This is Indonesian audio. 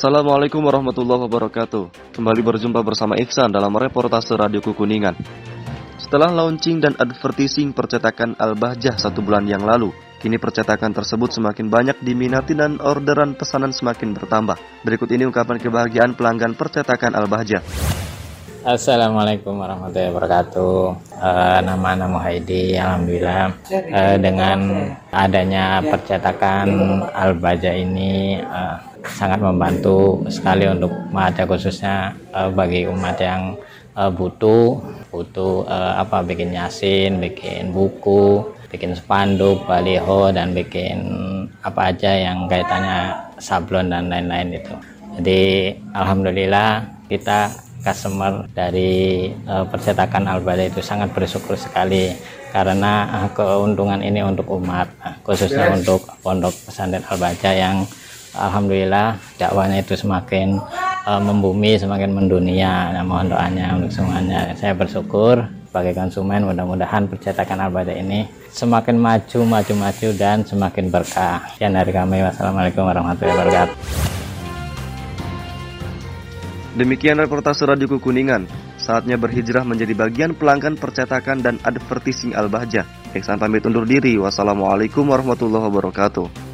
Assalamualaikum warahmatullahi wabarakatuh. Kembali berjumpa bersama Iksan dalam reportase Radio Kuningan. Setelah launching dan advertising percetakan Al-Bahjah satu bulan yang lalu, kini percetakan tersebut semakin banyak diminati dan orderan pesanan semakin bertambah. Berikut ini ungkapan kebahagiaan pelanggan percetakan Al-Bahjah. Assalamualaikum warahmatullahi wabarakatuh. Uh, nama nama Haidi, alhamdulillah uh, dengan adanya percetakan Al-Baja ini uh, sangat membantu sekali untuk umat khususnya uh, bagi umat yang uh, butuh butuh uh, apa bikin yasin, bikin buku, bikin spanduk, baliho dan bikin apa aja yang kaitannya sablon dan lain-lain itu. Jadi alhamdulillah kita customer dari uh, percetakan Albada itu sangat bersyukur sekali karena uh, keuntungan ini untuk umat uh, khususnya yes. untuk pondok pesantren Albaja yang alhamdulillah dakwahnya itu semakin uh, membumi semakin mendunia. Nah, mohon doanya untuk semuanya. Saya bersyukur sebagai konsumen mudah-mudahan percetakan Albada ini semakin maju maju maju dan semakin berkah. Sekian dari kami. Wassalamualaikum warahmatullahi wabarakatuh Demikian reportase Radio Kuningan. Saatnya berhijrah menjadi bagian pelanggan percetakan dan advertising Al-Bahjah. Iksan pamit undur diri. Wassalamualaikum warahmatullahi wabarakatuh.